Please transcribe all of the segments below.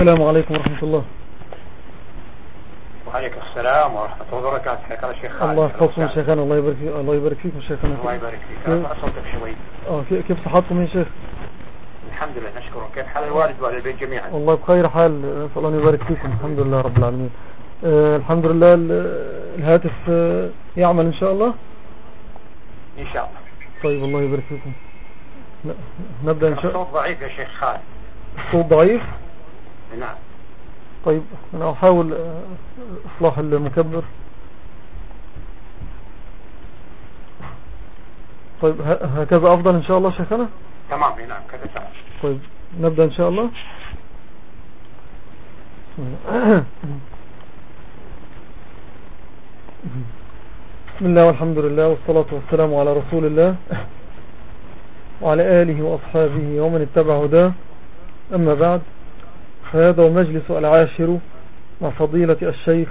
السلام عليكم ورحمة الله. وعليكم السلام ورحمة الله وبركاته. حياك الله شيخ الله يحفظكم شيخنا الله يبارك فيك الله يبارك فيكم شيخنا. الله يبارك فيك. ارفع صوتك شوي. آه كي- كيف صحتكم يا شيخ؟ الحمد لله نشكرك. كيف حال الوالد وأهل البيت جميعا؟ والله بخير حال. نسأل الله يبارك فيكم. الحمد لله رب العالمين. آه الحمد لله ال- الهاتف آه يعمل إن شاء الله؟ إن شاء الله. طيب الله يبارك فيكم. نبدأ إن شاء الله الصوت ضعيف يا شيخ خالد. الصوت ضعيف؟ نعم. طيب أنا أحاول آه، إصلاح المكبر. طيب هكذا أفضل إن شاء الله شيخنا؟ تمام نعم كذا تمام طيب نبدأ إن شاء الله. بسم الله والحمد لله والصلاة والسلام على رسول الله وعلى آله وأصحابه ومن اتبع هداه. أما بعد فهذا هو المجلس العاشر مع فضيلة الشيخ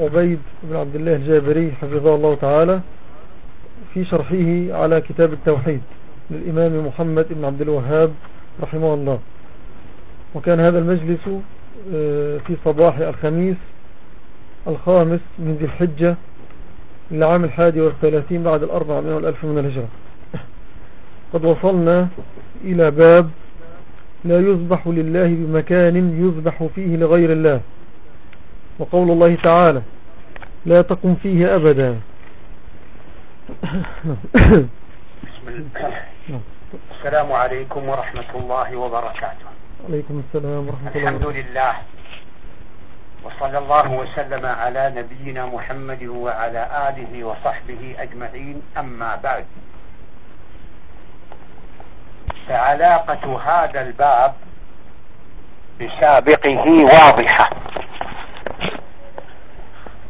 عبيد بن عبد الله الجابري حفظه الله تعالى في شرحه على كتاب التوحيد للإمام محمد بن عبد الوهاب رحمه الله. وكان هذا المجلس آه، في صباح الخميس الخامس من ذي الحجة للعام الحادي والثلاثين بعد الأربعمائة والألف من الهجرة. قد وصلنا إلى باب لا يذبح لله بمكان يذبح فيه لغير الله. وقول الله تعالى لا تقم فيه أبدا. بسم الله السلام عليكم ورحمة الله وبركاته. عليكم السلام ورحمة الله الحمد لله. وصلى الله وسلم على نبينا محمد وعلى آله وصحبه أجمعين. أما بعد. فعلاقة هذا الباب بسابقه واضحة.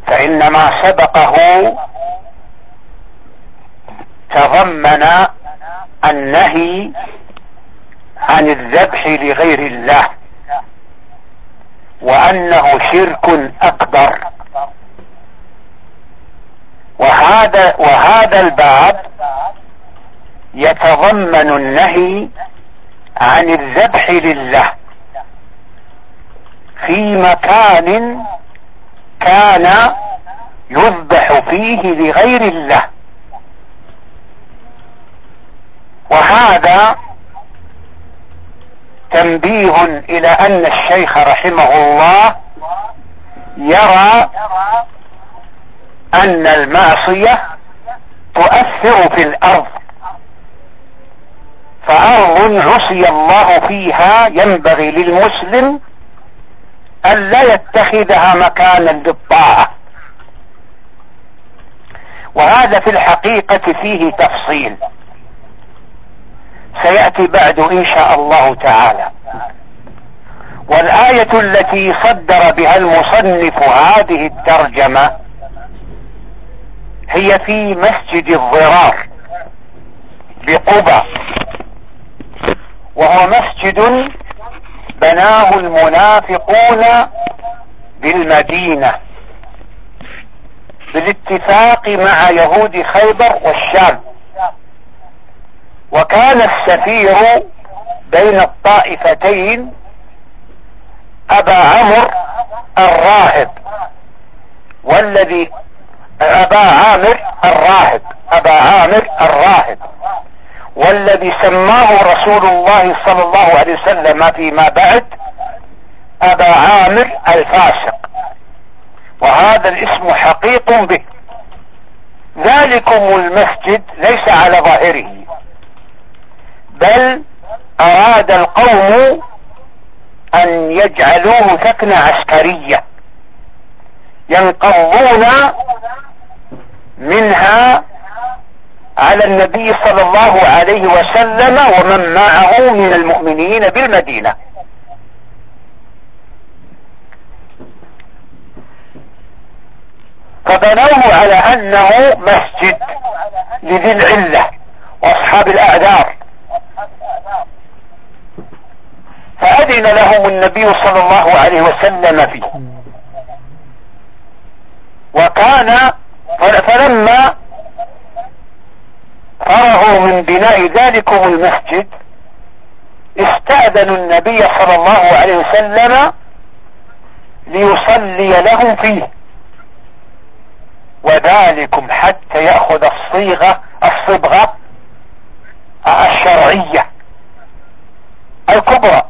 فإن ما سبقه تضمن النهي عن الذبح لغير الله وأنه شرك أكبر. وهذا وهذا الباب يتضمن النهي عن الذبح لله في مكان كان يذبح فيه لغير الله. وهذا تنبيه إلى أن الشيخ رحمه الله يرى أن المعصية تؤثر في الأرض. فارض عصي الله فيها ينبغي للمسلم الا يتخذها مكانا للطاعة. وهذا في الحقيقة فيه تفصيل. سيأتي بعد إن شاء الله تعالى. والآية التي صدر بها المصنف هذه الترجمة هي في مسجد الضرار بقبى وهو مسجد بناه المنافقون بالمدينة بالاتفاق مع يهود خيبر والشام. وكان السفير بين الطائفتين أبا عمرو الراهب والذي أبا عامر الراهب أبا عامر الراهب. والذي سماه رسول الله صلى الله عليه وسلم فيما بعد أبا عامر الفاسق. وهذا الاسم حقيق به. ذلكم المسجد ليس على ظاهره. بل أراد القوم أن يجعلوه ثكنة عسكرية. ينقضون منها على النبي صلى الله عليه وسلم ومن معه من المؤمنين بالمدينة. فبنوه على أنه مسجد لذي العلة وأصحاب الأعذار. فأذن لهم النبي صلى الله عليه وسلم فيه. وكان فلما فرغوا من بناء ذلكم المسجد استأذنوا النبي صلى الله عليه وسلم ليصلي لهم فيه. وذلكم حتى يأخذ الصيغة الصبغة الشرعية الكبرى.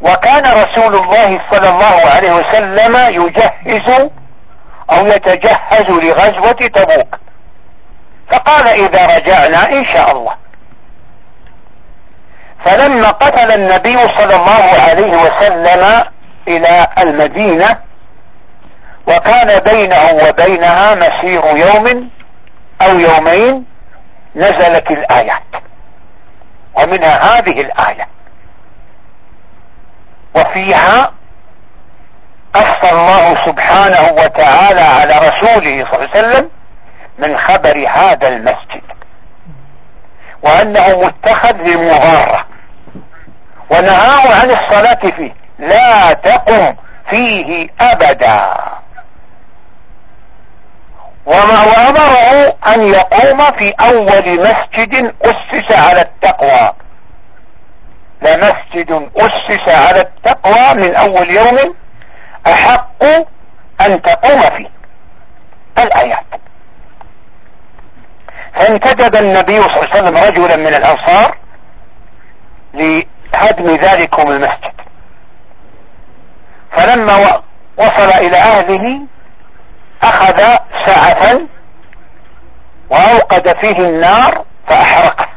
وكان رسول الله صلى الله عليه وسلم يجهز أو يتجهز لغزوة تبوك. فقال إذا رجعنا إن شاء الله. فلما قتل النبي صلى الله عليه وسلم إلى المدينة وكان بينه وبينها مسير يوم أو يومين نزلت الآيات. ومنها هذه الآية. وفيها قص الله سبحانه وتعالى على رسوله صلى الله عليه وسلم من خبر هذا المسجد وأنه متخذ للمغارة ونهاه عن الصلاة فيه لا تقم فيه أبدا. وما وأمره أن يقوم في أول مسجد أسس على التقوى. لمسجد أسس على التقوى من أول يوم أحق أن تقوم فيه. الآيات. فانتدب النبي صلى الله عليه وسلم رجلا من الأنصار لهدم ذلكم المسجد؟ فلما وصل إلى أهله أخذ سعفا وأوقد فيه النار فأحرقه.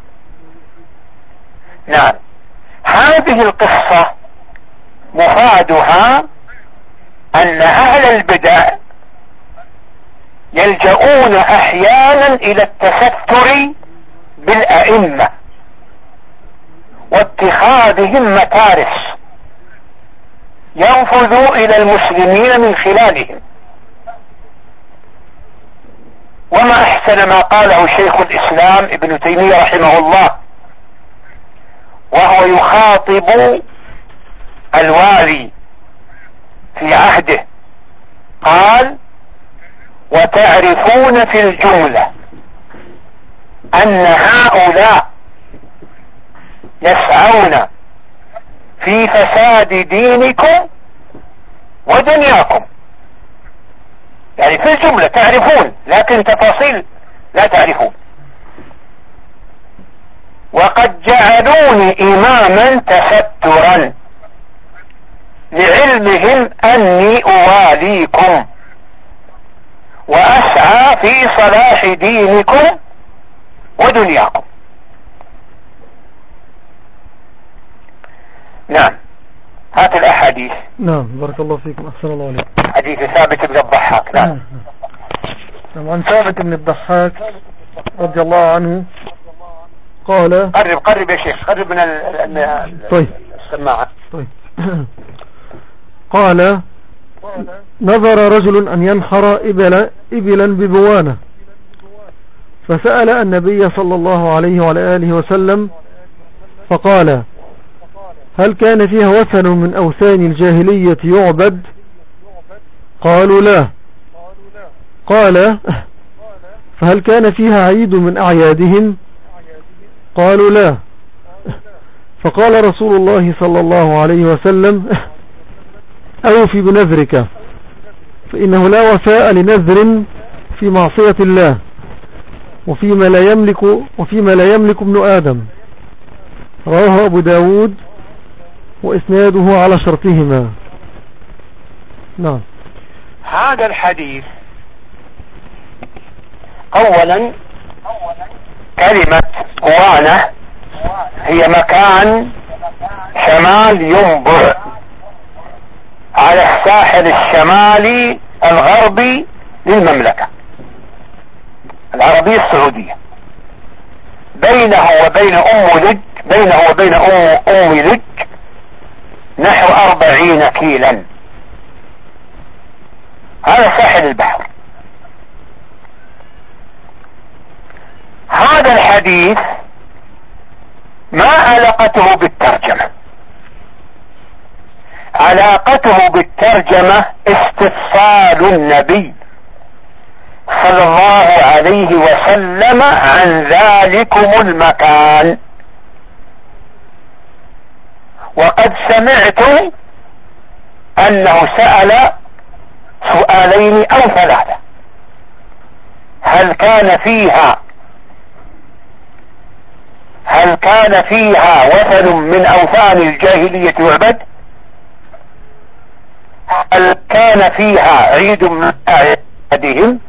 نعم. هذه القصة مفادها أن أهل البدع يلجؤون أحيانا إلى التستر بالأئمة واتخاذهم متارس. ينفذ إلى المسلمين من خلالهم. وما أحسن ما قاله شيخ الإسلام ابن تيمية رحمه الله وهو يخاطب الوالي في عهده. قال وتعرفون في الجملة أن هؤلاء يسعون في فساد دينكم ودنياكم. يعني في الجملة تعرفون لكن تفاصيل لا تعرفون. وقد جعلوني إماما تسترا لعلمهم أني أواليكم. وأسعى في صلاح دينكم ودنياكم. نعم. هات الأحاديث. نعم بارك الله فيكم. أحسن الله عليكم. حديث ثابت بن الضحاك. نعم. نعم. عن ثابت بن الضحاك رضي الله عنه قال قرب قرب يا شيخ قرب من طيب. السماعة. طيب. قال نظر رجل أن ينحر إبلا, إبلا ببوانة. فسأل النبي صلى الله عليه وعلى آله وسلم فقال هل كان فيها وثن من أوثان الجاهلية يعبد؟ قالوا لا. قال فهل كان فيها عيد من أعيادهم؟ قالوا لا. فقال رسول الله صلى الله عليه وسلم أوفي بنذرك. فإنه لا وفاء لنذر في معصية الله وفيما لا يملك وفيما لا يملك ابن آدم. رواه أبو داود وإسناده على شرطهما. نعم. هذا الحديث أولا كلمة وانة هي مكان شمال ينبع. على الساحل الشمالي الغربي للمملكة. العربية السعودية. بينه وبين أم لج بينه وبين أم, أم لج نحو أربعين كيلا. هذا ساحل البحر. هذا الحديث ما علاقته بالترجمة. علاقته بالترجمة استفصال النبي صلى الله عليه وسلم عن ذلكم المكان. وقد سمعت أنه سأل سؤالين أو ثلاثة. هل كان فيها هل كان فيها وثن من أوثان الجاهلية يعبد هل كان فيها عيد من أعيادهم؟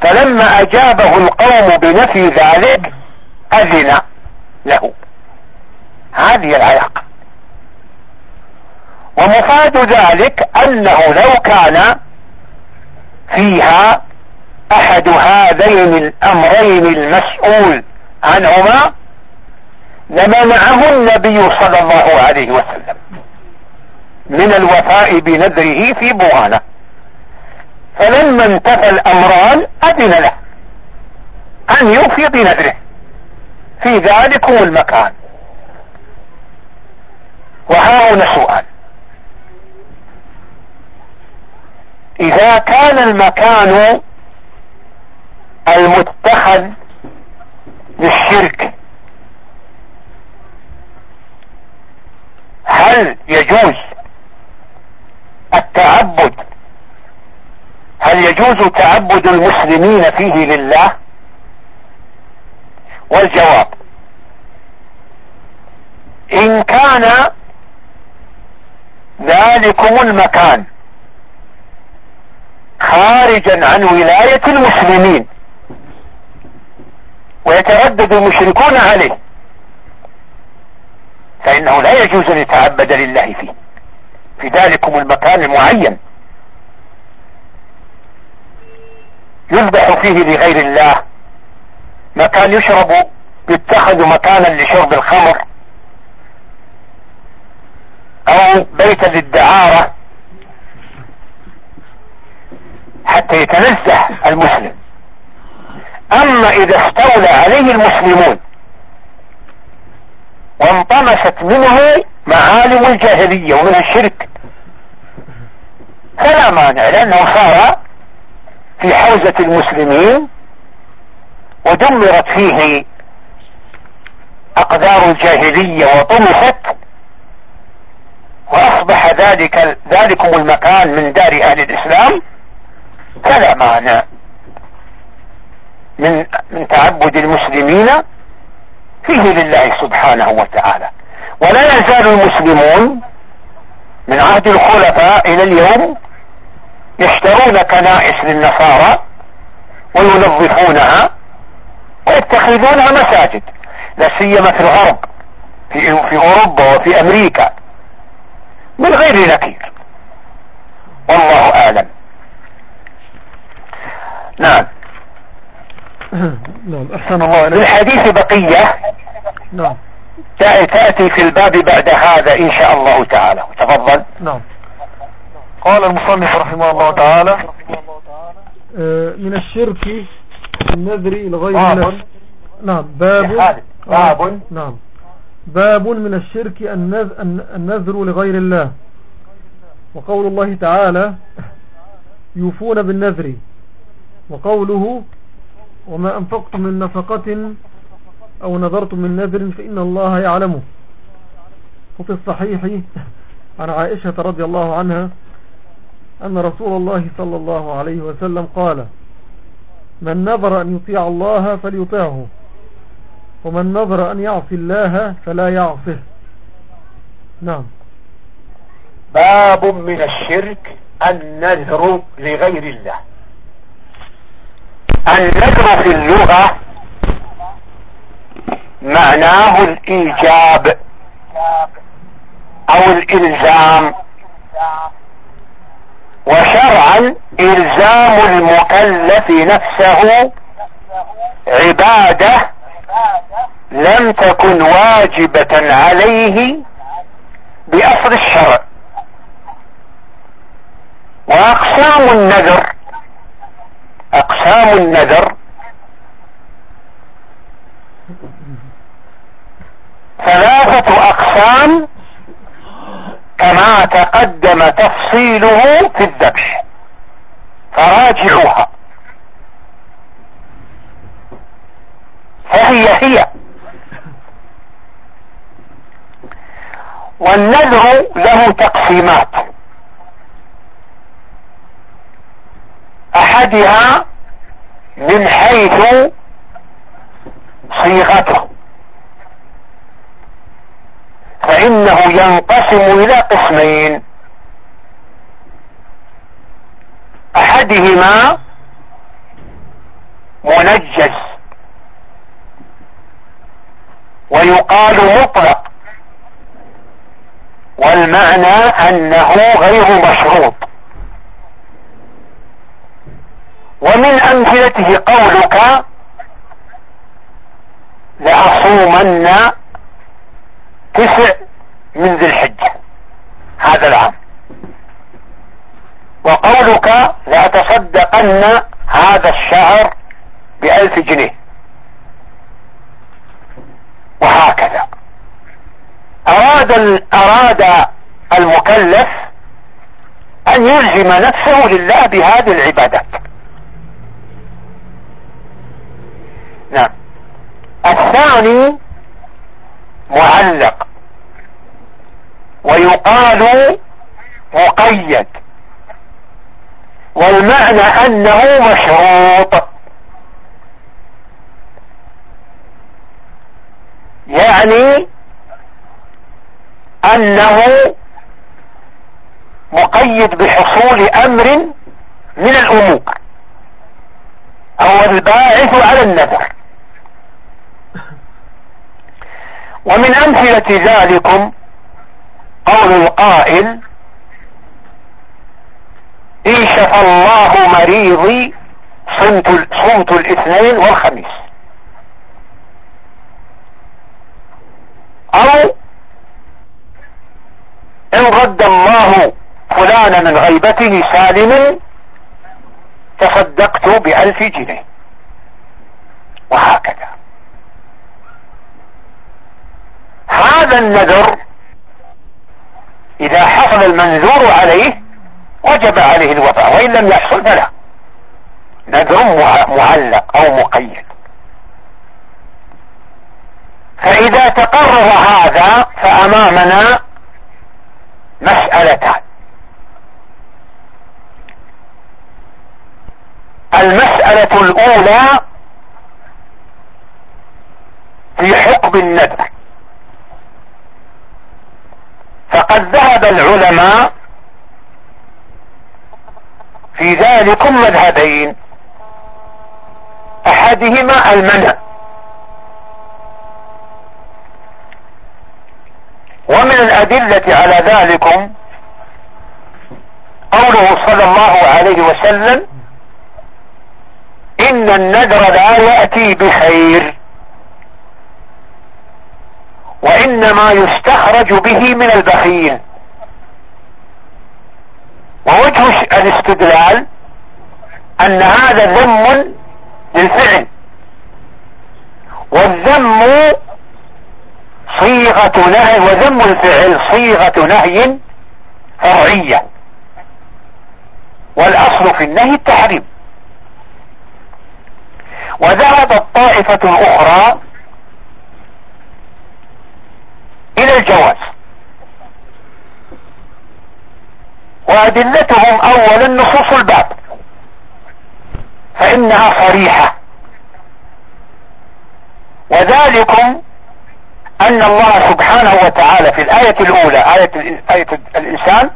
فلما أجابه القوم بنفي ذلك أذن له. هذه العلاقة. ومفاد ذلك أنه لو كان فيها أحد هذين الأمرين المسؤول عنهما لمنعه النبي صلى الله عليه وسلم. من الوفاء بنذره في بوانه فلما انتفى الأمران أذن له أن يوفي بنذره. في ذلكم المكان. وها هنا سؤال. إذا كان المكان المتخذ للشرك هل يجوز التعبد. هل يجوز تعبد المسلمين فيه لله؟ والجواب. إن كان ذلكم المكان خارجا عن ولاية المسلمين ويتردد المشركون عليه فإنه لا يجوز أن يتعبد لله فيه. في ذلكم المكان المعين. يذبح فيه لغير الله. مكان يشرب. يتخذ مكانا لشرب الخمر. أو بيتا للدعارة. حتى يتنزه المسلم. أما إذا استولى عليه المسلمون. وانطمست منه معالم الجاهلية ومن الشرك. فلا مانع لأنه صار في حوزة المسلمين ودمرت فيه أقدار الجاهلية وطمست وأصبح ذلك ذلكم المكان من دار أهل الإسلام فلا مانع من من تعبد المسلمين فيه لله سبحانه وتعالى. ولا يزال المسلمون من عهد الخلفاء إلى اليوم يشترون كنائس للنصارى وينظفونها ويتخذونها مساجد لا سيما في الغرب في في أوروبا وفي أمريكا من غير نكير. والله أعلم. نعم. نعم أحسن الله إليك. الحديث بقية. نعم. تأتي في الباب بعد هذا إن شاء الله تعالى. تفضل. نعم. قال المصنف رحمه الله تعالى آه، من الشرك النذر لغير الله. نعم باب. باب. نعم. باب من الشرك النذر لغير الله. وقول الله تعالى يوفون بالنذر. وقوله وما أنفقتم من نفقة أو نذرتم من نذر فإن الله يعلمه. وفي الصحيح عن عائشة رضي الله عنها أن رسول الله صلى الله عليه وسلم قال من نظر أن يطيع الله فليطيعه ومن نظر أن يعصي الله فلا يعصه نعم. باب من الشرك النذر لغير الله. النذر في اللغة معناه الإيجاب أو الإلزام. وشرعا إلزام المكلف نفسه عبادة لم تكن واجبة عليه بأصل الشرع. وأقسام النذر أقسام النذر ثلاثة أقسام كما تقدم تفصيله في الذبح. فراجعوها. فهي هي. والنذر له تقسيمات. أحدها من حيث صيغته. فانه ينقسم إلى قسمين. أحدهما منجز ويقال مطلق والمعنى أنه غير مشروط. ومن أمثلته قولك لأصومن تسع من ذي الحجة هذا العام. وقولك لأتصدقن هذا الشهر بألف جنيه. وهكذا. أراد أراد المكلف أن يلزم نفسه لله بهذه العبادات. نعم. الثاني معلق. ويقال مقيد. والمعنى أنه مشروط. يعني أنه مقيد بحصول أمر من الأمور. هو الباعث على النذر. ومن أمثلة ذلكم قول القائل إن شفى الله مريضي صمت, صمت الاثنين والخميس. أو إن رد الله فلان من غيبته سالما تصدقت بألف جنيه. وهكذا. هذا النذر إذا حصل المنذور عليه وجب عليه الوفاء وإن لم يحصل فلا. نذر معلق أو مقيد. فإذا تقرر هذا فأمامنا مسألتان. المسألة الأولى في حكم النذر. فقد ذهب العلماء في ذلكم مذهبين. أحدهما المنع. ومن الأدلة على ذلكم قوله صلى الله عليه وسلم إن النذر لا يأتي بخير. وانما يستخرج به من البخيل. ووجه الاستدلال أن هذا ذم للفعل. والذم صيغة نهي وذم الفعل صيغة نهي فرعية. والأصل في النهي التحريم. وذهبت طائفة أخرى إلى الجواز. وأدلتهم اولا نصوص الباب. فإنها صريحة. وذلكم أن الله سبحانه وتعالى في الآية الأولى آية, آية الإنسان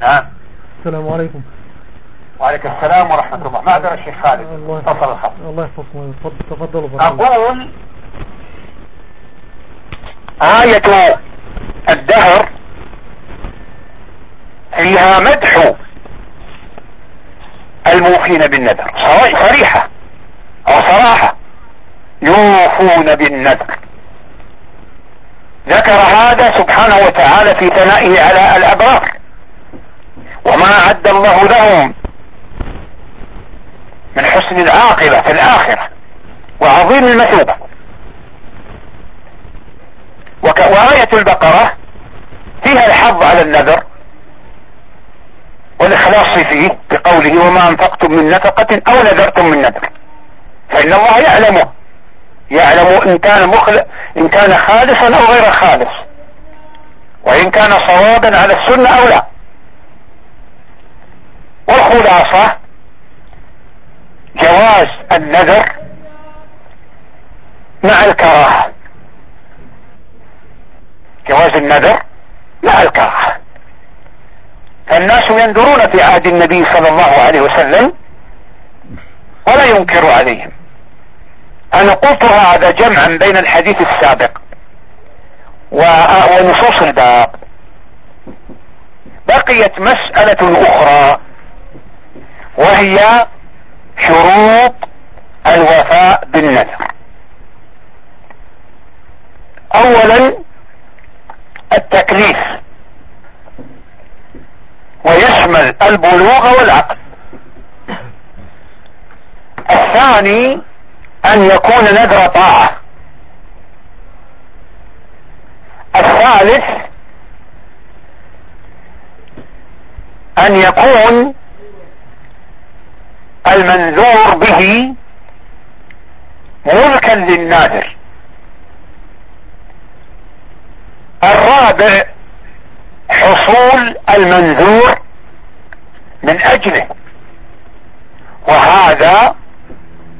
نعم. السلام عليكم. وعليكم السلام ورحمة الله. ما أدرى الشيخ خالد. اتصل الخط الله يحفظكم تفضلوا أقول آية الدهر فيها مدح الموفين بالنذر. صريحة. أو صراحة. يوفون بالنذر. ذكر هذا سبحانه وتعالى في ثنائه على الأبرار. وما أعد الله لهم من حسن العاقبة في الآخرة. وعظيم المثوبة. وآية البقرة فيها الحظ على النذر والإخلاص فيه. بقوله وما أنفقتم من نفقة أو نذرتم من نذر. فإن الله يعلمه يعلم إن كان مخل... إن كان خالصا أو غير خالص. وإن كان صوابا على السنة أو لا. والخلاصة جواز النذر مع الكراهة. جواز النذر مع الكراهة. فالناس ينذرون في عهد النبي صلى الله عليه وسلم ولا ينكر عليهم. أنا قلت هذا جمعا بين الحديث السابق ونصوص الباب بقيت مسألة أخرى وهي شروط الوفاء بالنذر. اولا التكليف. ويشمل البلوغ والعقل. الثاني أن يكون نذر طاعة. الثالث أن يكون المنذور به ملكا للناذر الرابع حصول المنذور من أجله. وهذا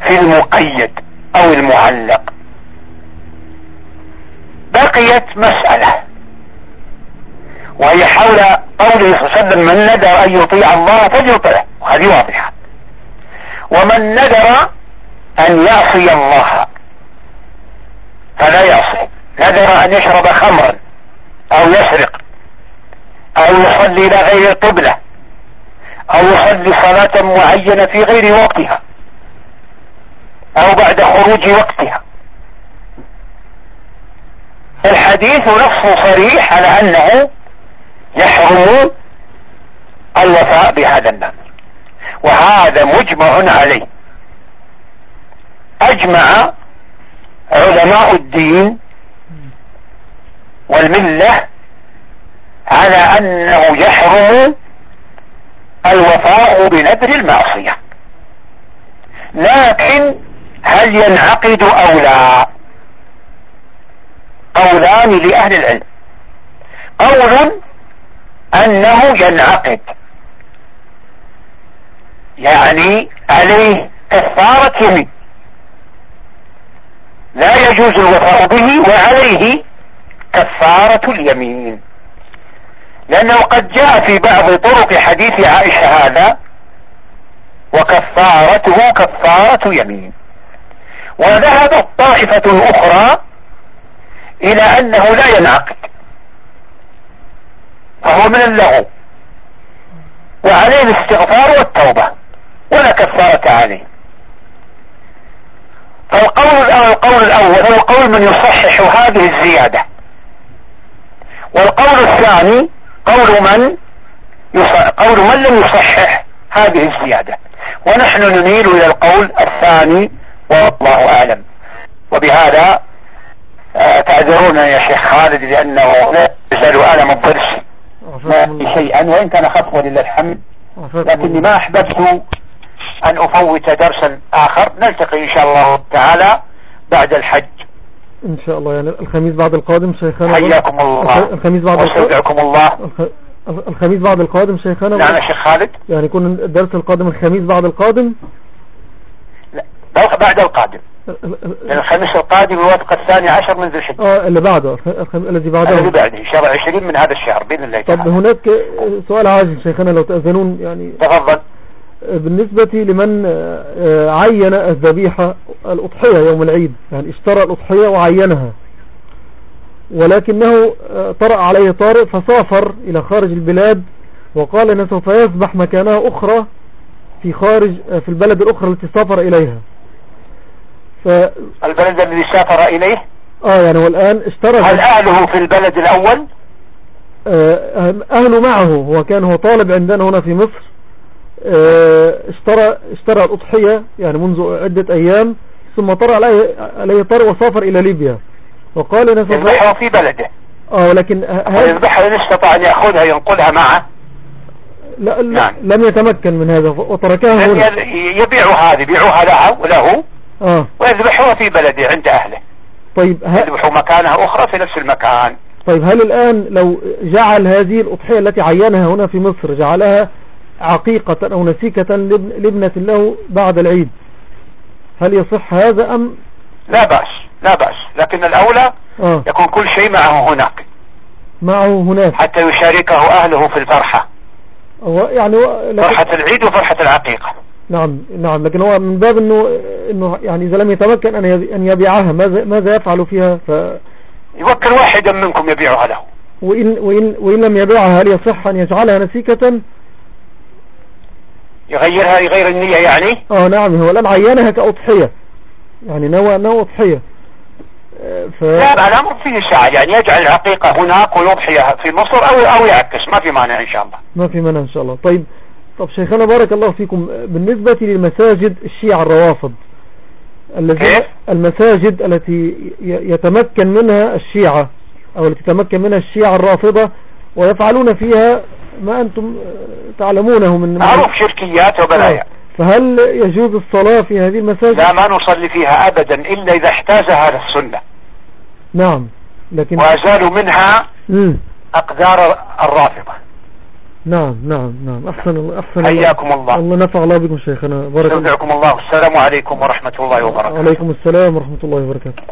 في المقيد أو المعلق. بقيت مسألة. وهي حول قوله صلى الله عليه وسلم من ندر أن يطيع الله فليطعه وهذه واضحة. ومن ندر أن يعصي الله فلا يعصي. ندر أن يشرب خمرا أو يسرق أو يصلي إلى غير القبلة. أو يصلي صلاة معينة في غير وقتها. أو بعد خروج وقتها. الحديث نص صريح على أنه يحرم الوفاء بهذا النذر وهذا مجمع عليه. أجمع علماء الدين والملة على أنه يحرم الوفاء بنذر المعصية. لكن هل ينعقد أو لا؟ قولان لأهل العلم. قول أنه ينعقد. يعني عليه كفارة يمين لا يجوز الوفاء به وعليه كفارة اليمين. لأنه قد جاء في بعض طرق حديث عائشة هذا وكفارته كفارة يمين. وذهبت طائفة أخرى إلى أنه لا ينعقد فهو من اللغو وعليه الاستغفار والتوبة ولا كفارة عليه. فالقول القول الأول هو قول من يصحح هذه الزيادة. والقول الثاني قول من قول من لم يصحح هذه الزيادة؟ ونحن نميل إلى القول الثاني والله أعلم. وبهذا آه، تعذرون يا شيخ خالد لأنه لا يزال ألم الضرس. ما شيئا وإن كان خطوة لله الحمد. لكني ما أحببت أن أفوت درسا آخر. نلتقي إن شاء الله تعالى بعد الحج. إن شاء الله يعني الخميس بعد القادم شيخنا حياكم الله. الخميس بعد القادم الله. الخميس بعد القادم شيخنا نعم يا شيخ خالد؟ يعني يكون الدرس القادم الخميس بعد القادم. لا بعد القادم. الخميس القادم يوافق الثاني عشر من ذي الحجة آه اللي بعده الذي بعده. الذي بعده شاء الله 20 من هذا الشهر بإذن الله طب تعالى. هناك سؤال عاجل شيخنا لو تأذنون يعني. تفضل. بالنسبة لمن آه، عين الذبيحة الأضحية يوم العيد يعني اشترى الأضحية وعينها. ولكنه آه، طرأ عليه طارئ فسافر إلى خارج البلاد وقال أنه سوف يذبح مكانها أخرى في خارج آه، في البلد الأخرى التي سافر إليها. ف... البلد الذي سافر إليه؟ آه يعني والآن اشترى هل أهله في البلد الأول؟ أهله معه هو كان هو طالب عندنا هنا في مصر. اشترى اشترى الأضحية يعني منذ عدة أيام ثم طرأ عليه, طرق وسافر إلى ليبيا. وقال أنا يذبحها في بلده. آه ولكن يذبحها إن استطاع أن يأخذها ينقلها معه. لا نعم. لم يتمكن من هذا وتركها هنا. يبيعها هذه يبيعها له وله آه. ويذبحها في بلده عند أهله. طيب يذبحوا مكانها أخرى في نفس المكان. طيب هل الآن لو جعل هذه الأضحية التي عينها هنا في مصر جعلها عقيقة أو نسيكة لابنة له بعد العيد. هل يصح هذا أم؟ لا بأس لا بأس. لكن الأولى آه. يكون كل شيء معه هناك. معه هناك. حتى يشاركه أهله في الفرحة. يعني لكن فرحة العيد وفرحة العقيقة. نعم نعم. لكن هو من باب انه إنه يعني إذا لم يتمكن أن أن يبيعها ماذا ماذا يفعل فيها؟ ف يوكل واحدا منكم يبيعها له. وإن, وإن, وإن لم يبيعها هل يصح أن يجعلها نسيكة؟ يغيرها يغير النية يعني؟ آه نعم هو الآن عينها كأضحية. يعني نوى نوى أضحية. ف... لا الأمر فيه ساعة يعني يجعل العقيقة هناك ويضحي في مصر أو أو يعكس. ما في مانع إن شاء الله. ما في مانع إن شاء الله. طيب طب شيخنا بارك الله فيكم. بالنسبة للمساجد الشيعة الروافض الذي المساجد التي يتمكن منها الشيعة أو التي تمكن منها الشيعة الرافضة ويفعلون فيها ما أنتم تعلمونه من معروف شركيات وبلايا. فهل يجوز الصلاة في هذه المساجد؟ لا ما نصلي فيها أبدا إلا إذا احتاجها السنة. نعم لكن وأزالوا منها م. أقدار الرافضة. نعم نعم نعم. أحسن الله أحسن حياكم الله. الله نفع الله بكم شيخنا. بارك الله الله. السلام عليكم ورحمة الله وبركاته. عليكم السلام ورحمة الله وبركاته.